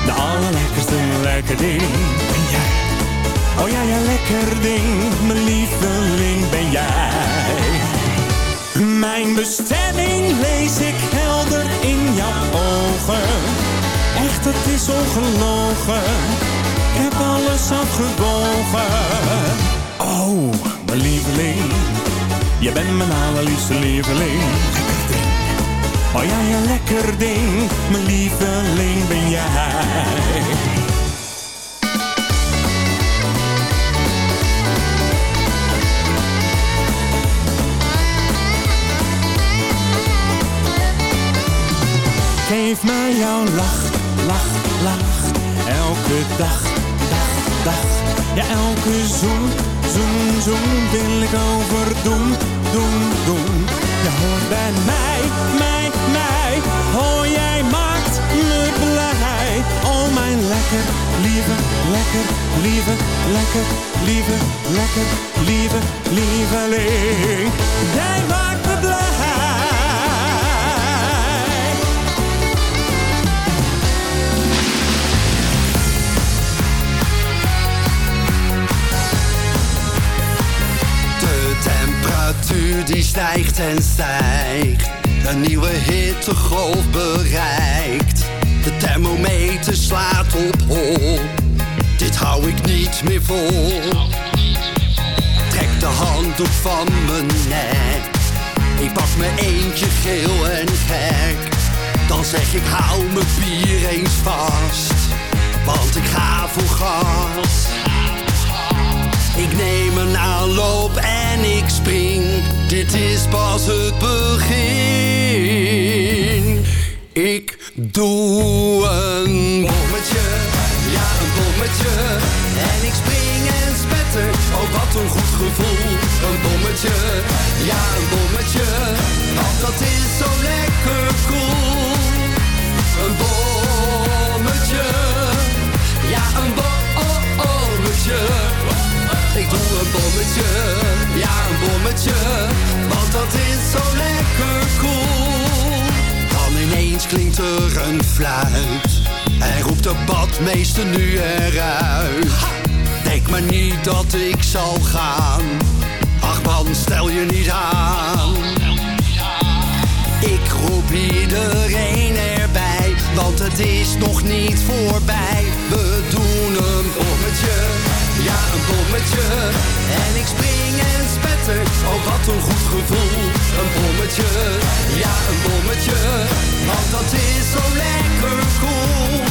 De allerlekkerste lekker ding ben jij. Oh ja, ja, lekker ding. Mijn lieveling ben jij. Mijn bestemming lees ik helder in jouw ogen. Echt, het is ongelogen. Heb alles afgewogen. Oh, mijn lieveling. Je bent mijn allerliefste lieveling. Oh ja, je lekker ding, mijn lieveling ben jij. Geef mij jouw lach, lach, lach. Elke dag, Ja, elke zoen, zoen, zoen wil ik overdoen, doen, doen. Je hoort bij mij, mij, mij. Oh, jij maakt me blij. Oh, mijn lekker, lieve, lekker, lieve, lekker, lieve, lekker, lieve, lieveling. Jij maakt me die stijgt en stijgt. Een nieuwe hittegolf bereikt. De thermometer slaat op hol. Dit hou ik niet meer vol. Trek de handdoek van mijn nek. Ik pak me eentje geel en gek. Dan zeg ik hou mijn bier eens vast. Want ik ga voor gas. Ik neem een aanloop en ik spring. Dit is pas het begin. Ik doe een bommetje, ja een bommetje. En ik spring en spetter, oh wat een goed gevoel. Een bommetje, ja een bommetje. Want dat is zo lekker cool. Een bommetje, ja een bommetje. Ik doe een bommetje, bommetje, want dat is zo lekker cool. Dan ineens klinkt er een fluit en roept de badmeester nu eruit. Denk maar niet dat ik zal gaan, ach man stel je niet aan. Ik roep iedereen erbij, want het is nog niet voorbij. We doen een bommetje, een bommetje. En ik spring en spetter, oh wat een goed gevoel. Een bommetje, ja een bommetje, want dat is zo lekker cool.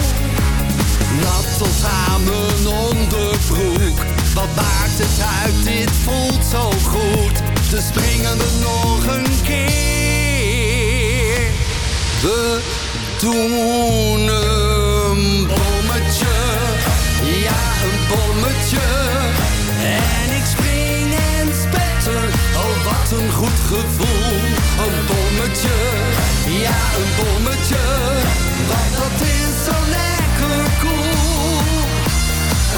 Nat tot aan mijn onderbroek, wat maakt het uit, dit voelt zo goed. Dus springen we nog een keer. We doen een bommetje. En ik spring en spetter, oh wat een goed gevoel. Een bommetje, ja een bommetje, want dat is zo lekker cool.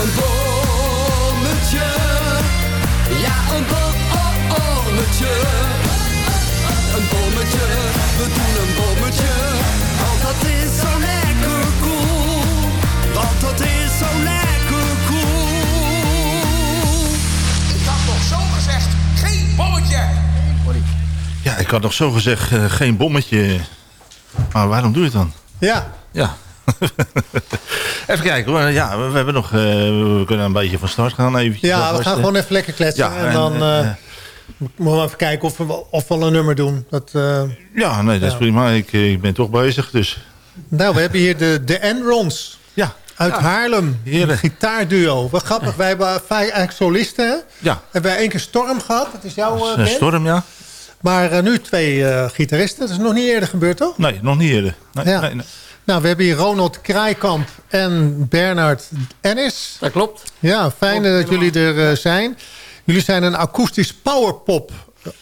Een bommetje, ja een bommetje. Ik had nog zo gezegd eh, geen bommetje. Maar waarom doe je het dan? Ja. Ja. even kijken hoor. Ja, we, we hebben nog... eh, we kunnen een beetje van start gaan eventjes. Ja, we gaan eh. gewoon even lekker kletsen. Ja, en, en, dan moeten we even kijken of we, of we al een nummer doen. Dat, Ja, nee, dat is prima. Ik, ik ben toch bezig, dus... nou, we hebben hier de, de Enrons. Ja. Uit Ja. Haarlem. Een gitaarduo. Wat grappig. Wij hebben vijf eigenlijk solisten. hè? Ja. Hebben wij één keer Storm gehad. Dat is jouw band. Storm, ja? Maar eh, nu twee eh, gitaristen. Dat is nog niet eerder gebeurd, toch? Nee, nog niet eerder. Nee, Ja. nee, nee. Nou, we hebben hier Ronald Kraaikamp en Bernard Ennis. Dat klopt. Ja, fijn dat jullie er eh, zijn. Jullie zijn een akoestisch powerpop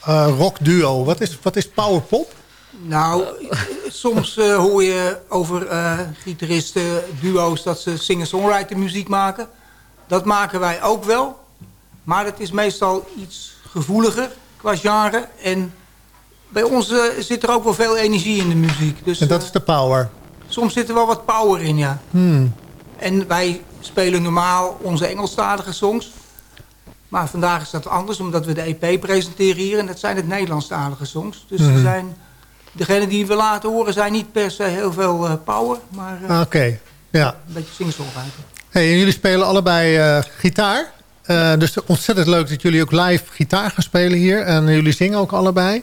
eh rock duo. Wat is, wat is powerpop? Nou, soms eh, hoor je over eh, gitaristen, duo's... dat ze singer-songwriter muziek maken. Dat maken wij ook wel. Maar het is meestal iets gevoeliger qua genre. En bij ons eh, zit er ook wel veel energie in de muziek. Dus En dat eh, is de power. soms zit er wel wat power in, ja. Hmm. En wij spelen normaal onze Engelstalige songs. Maar vandaag is dat anders, omdat we de EP presenteren hier. En dat zijn het Nederlandstalige songs. Dus er zijn, degene die we laten horen zijn niet per se heel veel eh, power. Maar eh, Ah, Oké, ja. een beetje singer-songwriter. Hey, en jullie spelen allebei eh, gitaar. Eh, dus ontzettend leuk dat jullie ook live gitaar gaan spelen hier. En jullie zingen ook allebei.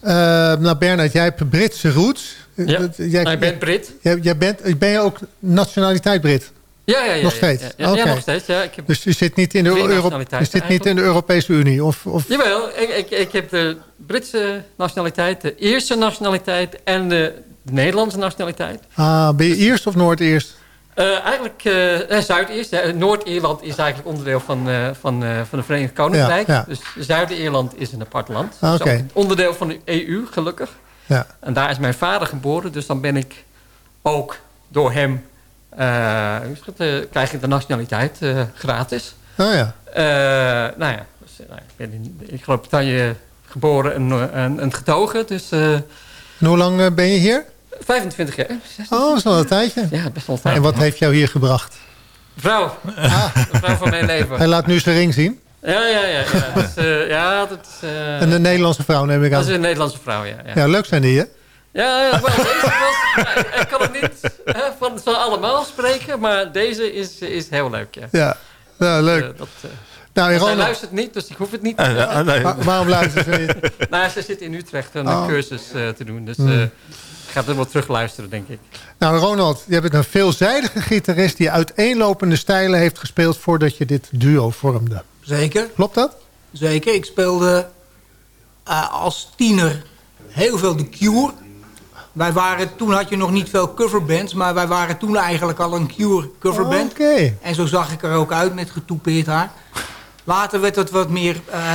Eh, nou Bernard, jij hebt Britse roots. Ja, Dat- jij, ik ben Brit. Jij, jij bent, ben je ook nationaliteit Brit? Ja, ja, ja. Nog ja, steeds? Ja, ja, nog steeds. Ja. Ik heb Dus je zit niet in de, Euro- je zit niet in de Europese Unie? Of, of... Jawel, ik, ik, ik heb de Britse nationaliteit, de Ierse nationaliteit en de Nederlandse nationaliteit. Ah, ben je Iers of Noord-Eerst? Eh, eigenlijk eh, eh, Zuid-Ierst. eh, Noord-Ierland is eigenlijk onderdeel van, van, van het Verenigd Koninkrijk. Ja, ja. Dus Zuid-Ierland is een apart land. Ah, Dus onderdeel van de EU, gelukkig. Ja. En daar is mijn vader geboren. Dus dan ben ik ook door hem... het, krijg ik de nationaliteit gratis. Oh ja. Nou ja, dus, nou, ik ben in, in Groot-Brittannië geboren en, en, en getogen. Dus En hoe lang ben je hier? 25 jaar. Oh, dat is wel een tijdje. Ja, best wel een tijd. En wat heeft jou hier gebracht? Vrouw. De vrouw van mijn leven. Hij laat nu zijn ring zien. Ja, ja, ja. ja. Dus, eh, ja dat is... eh, En een Nederlandse vrouw neem ik aan. Dat is een Nederlandse vrouw, ja. Ja, Ja, leuk zijn die, hè? ja ja, wel, deze was... ik kan het niet hè, van ze allemaal spreken, maar deze is, is heel leuk, ja. Ja, ja leuk. Eh, dat, nou, zij luistert niet, dus ik hoef het niet. Eh, eh, nee. Wa- waarom luisteren ze niet? nou, ze zit in Utrecht een Oh. cursus eh, te doen, dus Hmm. Eh, ik ga er wel terug luisteren, denk ik. Nou, Ronald, je bent een veelzijdige gitarist... die uiteenlopende stijlen heeft gespeeld... voordat je dit duo vormde. Zeker. Klopt dat? Zeker. Ik speelde eh, als tiener heel veel The Cure. Wij waren, toen had je nog niet veel coverbands, maar wij waren toen eigenlijk al een Cure coverband. Oké. En zo zag ik er ook uit met getoupeerd haar. Later werd het wat meer eh,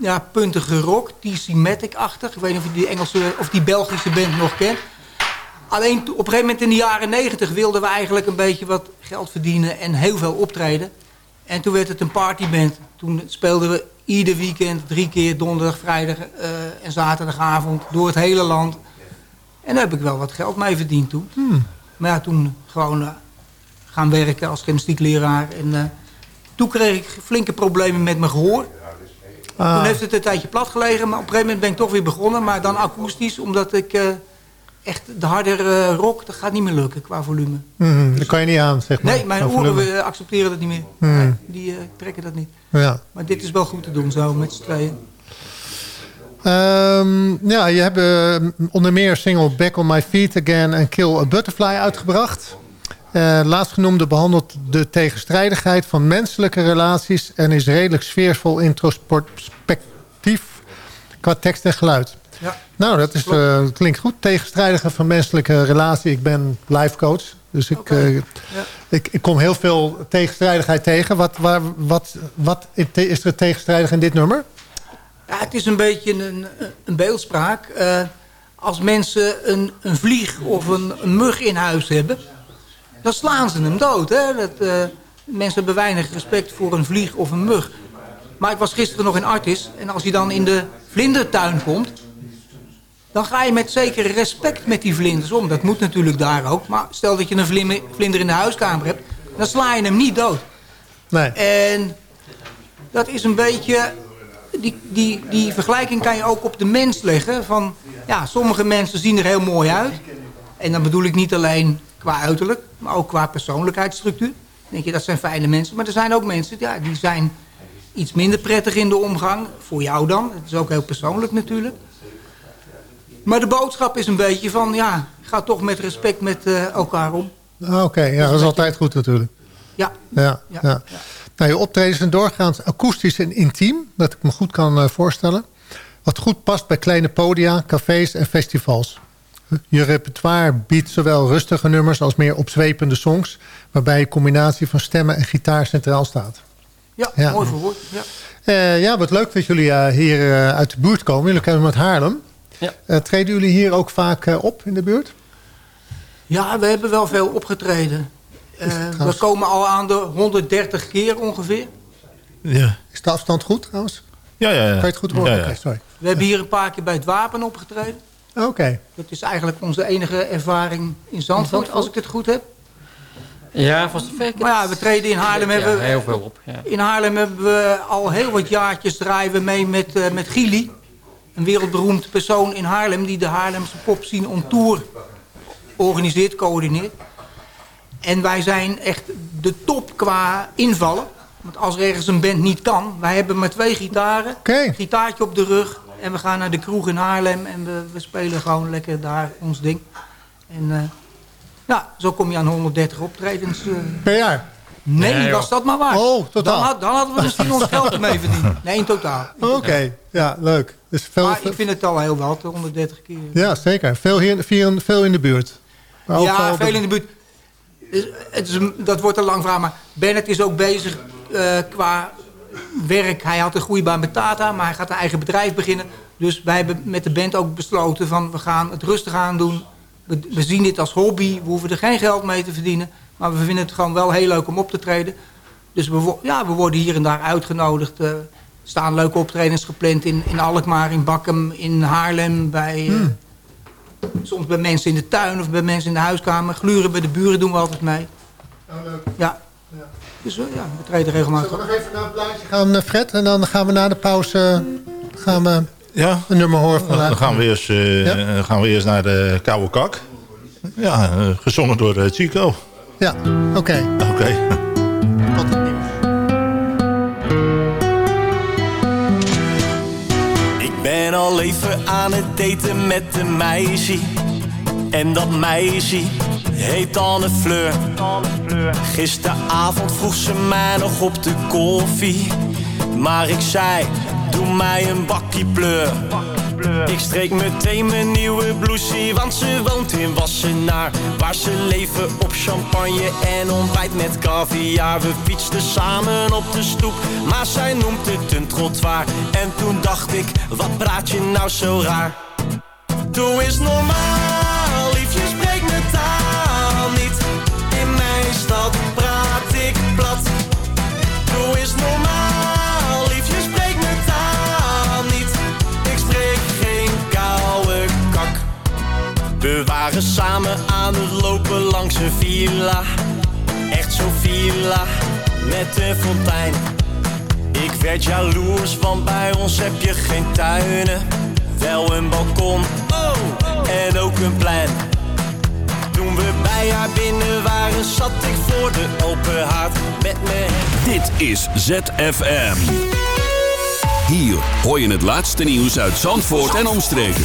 ja, puntige rock, TC Matic-achtig. Ik weet niet of je die Engelse of die Belgische band nog kent. Alleen op een gegeven moment in de jaren negentig wilden we eigenlijk een beetje wat geld verdienen en heel veel optreden. En toen werd het een partyband. Toen speelden we ieder weekend drie keer donderdag, vrijdag eh, en zaterdagavond door het hele land. En daar heb ik wel wat geld mee verdiend toen. Hmm. Maar ja, toen gewoon eh, gaan werken als gymnastiekleraar. En eh, toen kreeg ik flinke problemen met mijn gehoor. Ah. Toen heeft het een tijdje plat gelegen, maar op een gegeven moment ben ik toch weer begonnen. Maar dan akoestisch, omdat ik echt de hardere rock, dat gaat niet meer lukken qua volume. Mhm, dat kan je niet aan, zeg maar. Nee, mijn oren eh, accepteren dat niet meer. Nee, die eh, trekken dat niet. Ja. Maar dit is wel goed te doen zo, met z'n tweeën. Ehm, ja, je hebt eh, onder meer single Back on My Feet Again en Kill a Butterfly uitgebracht. Eh laatstgenoemde behandelt de tegenstrijdigheid van menselijke relaties... en is redelijk sfeervol introspectief qua tekst en geluid. Ja. Nou, dat is, eh, klinkt goed. Tegenstrijdigheid van menselijke relatie. Ik ben life coach, dus ik, eh, ik, ik kom heel veel tegenstrijdigheid tegen. Wat, waar, wat, wat is er tegenstrijdig in dit nummer? Ja, het is een beetje een, een beeldspraak. Eh, als mensen een, een vlieg of een, een mug in huis hebben... dan slaan ze hem dood. Hè? Dat, mensen hebben weinig respect voor een vlieg of een mug. Maar ik was gisteren nog in Artis... en als je dan in de vlindertuin komt... dan ga je met zekere respect met die vlinders om. Dat moet natuurlijk daar ook. Maar stel dat je een vlinder, vlinder in de huiskamer hebt... dan sla je hem niet dood. Nee. En dat is een beetje... Die, die, die vergelijking kan je ook op de mens leggen. Van, ja, sommige mensen zien er heel mooi uit. En dan bedoel ik niet alleen qua uiterlijk, maar ook qua persoonlijkheidsstructuur. Dan denk je, dat zijn fijne mensen. Maar er zijn ook mensen, ja, die zijn iets minder prettig in de omgang. Voor jou dan. Het is ook heel persoonlijk natuurlijk. Maar de boodschap is een beetje van, ja, ga toch met respect met eh, elkaar om. Ah, Oké, ja, dat is altijd goed natuurlijk. Ja. Ja, ja. Ja, Nou, je optredens zijn doorgaans akoestisch en intiem. Dat ik me goed kan eh, voorstellen. Wat goed past bij kleine podia, cafés en festivals. Je repertoire biedt zowel rustige nummers als meer opzwepende songs... waarbij een combinatie van stemmen en gitaar centraal staat. Ja, Ja. mooi verwoord. Ja. Eh, ja, wat leuk dat jullie hier uit de buurt komen. Jullie komen uit Haarlem. Ja. Eh, treden jullie hier ook vaak eh, op in de buurt? Ja, we hebben wel veel opgetreden. Eh, we komen al aan de 130 keer ongeveer. Ja. Is de afstand goed trouwens? Ja, ja, ja. Kan je het goed horen? Ja, ja. Sorry. We hebben hier een paar keer bij het Wapen opgetreden. Oké. Dat is eigenlijk onze enige ervaring in Zandvoort, als ik het goed heb. Ja, het- Maar ja, we treden in Haarlem. Ja, hebben we- heel veel op. Ja. In Haarlem hebben we al heel wat jaartjes draaien we mee met, eh met Gili. Een wereldberoemd persoon in Haarlem die de Haarlemse popscene on tour organiseert, coördineert. En wij zijn echt de top qua invallen. Want als er ergens een band niet kan... wij hebben maar twee gitaren, gitaartje op de rug... en we gaan naar de kroeg in Haarlem... en we, we spelen gewoon lekker daar ons ding. En ja, zo kom je aan 130 optredens. eh. Per jaar? Nee, Nee, was dat maar waar. Oh, totaal. Dan, had- dan hadden we misschien ons geld ermee verdiend. Nee, in totaal. Oké, ja, leuk. Dus veel, Maar ik vind het al heel wat, 130 keer. Ja, zeker. Veel, hier, veel, veel in de buurt. Ook ja, veel in de buurt. Dus het is dat wordt een lang verhaal. Maar Bennett is ook bezig eh, qua werk. Hij had een goede baan met Tata, maar hij gaat een eigen bedrijf beginnen. Dus wij hebben met de band ook besloten van we gaan het rustig aan doen. We, we zien dit als hobby. We hoeven er geen geld mee te verdienen. Maar we vinden het gewoon wel heel leuk om op te treden. Dus we, ja, we worden hier en daar uitgenodigd. eh, Er staan leuke optredens gepland in, in Alkmaar, in Bakkum, in Haarlem. Bij, eh, Soms bij mensen in de tuin of bij mensen in de huiskamer. Gluren bij de buren doen we altijd mee. Ja. Dus eh, ja, we treden regelmatig Zullen we nog even naar een plaatje gaan, Fred? En dan gaan we na de pauze gaan we Ja. een nummer horen van Dan gaan we eerst, eh, Ja. eh, gaan we eerst naar de Koude Kak. Ja, gezongen door Chico. Ja, oké. Oké. Ik ben al even aan het daten met een meisje. En dat meisje heet Anne Fleur. Gisteravond vroeg ze mij nog op de koffie. Maar ik zei, doe mij een bakkie pleur. Ik streek meteen mijn nieuwe blousie, want ze woont in Wassenaar. Waar ze leven op champagne en ontbijt met caviar. We fietsten samen op de stoep, maar zij noemt het een trottoir. En toen dacht ik, wat praat je nou zo raar? Doe eens normaal, waren samen aan het lopen langs een villa. Echt zo'n villa met een fontein. Ik werd jaloers, want bij ons heb je geen tuinen. Wel een balkon, oh, en ook een plein. Toen we bij haar binnen waren, zat ik voor de open haard met me. Dit is ZFM. Hier hoor je het laatste nieuws uit Zandvoort en omstreken.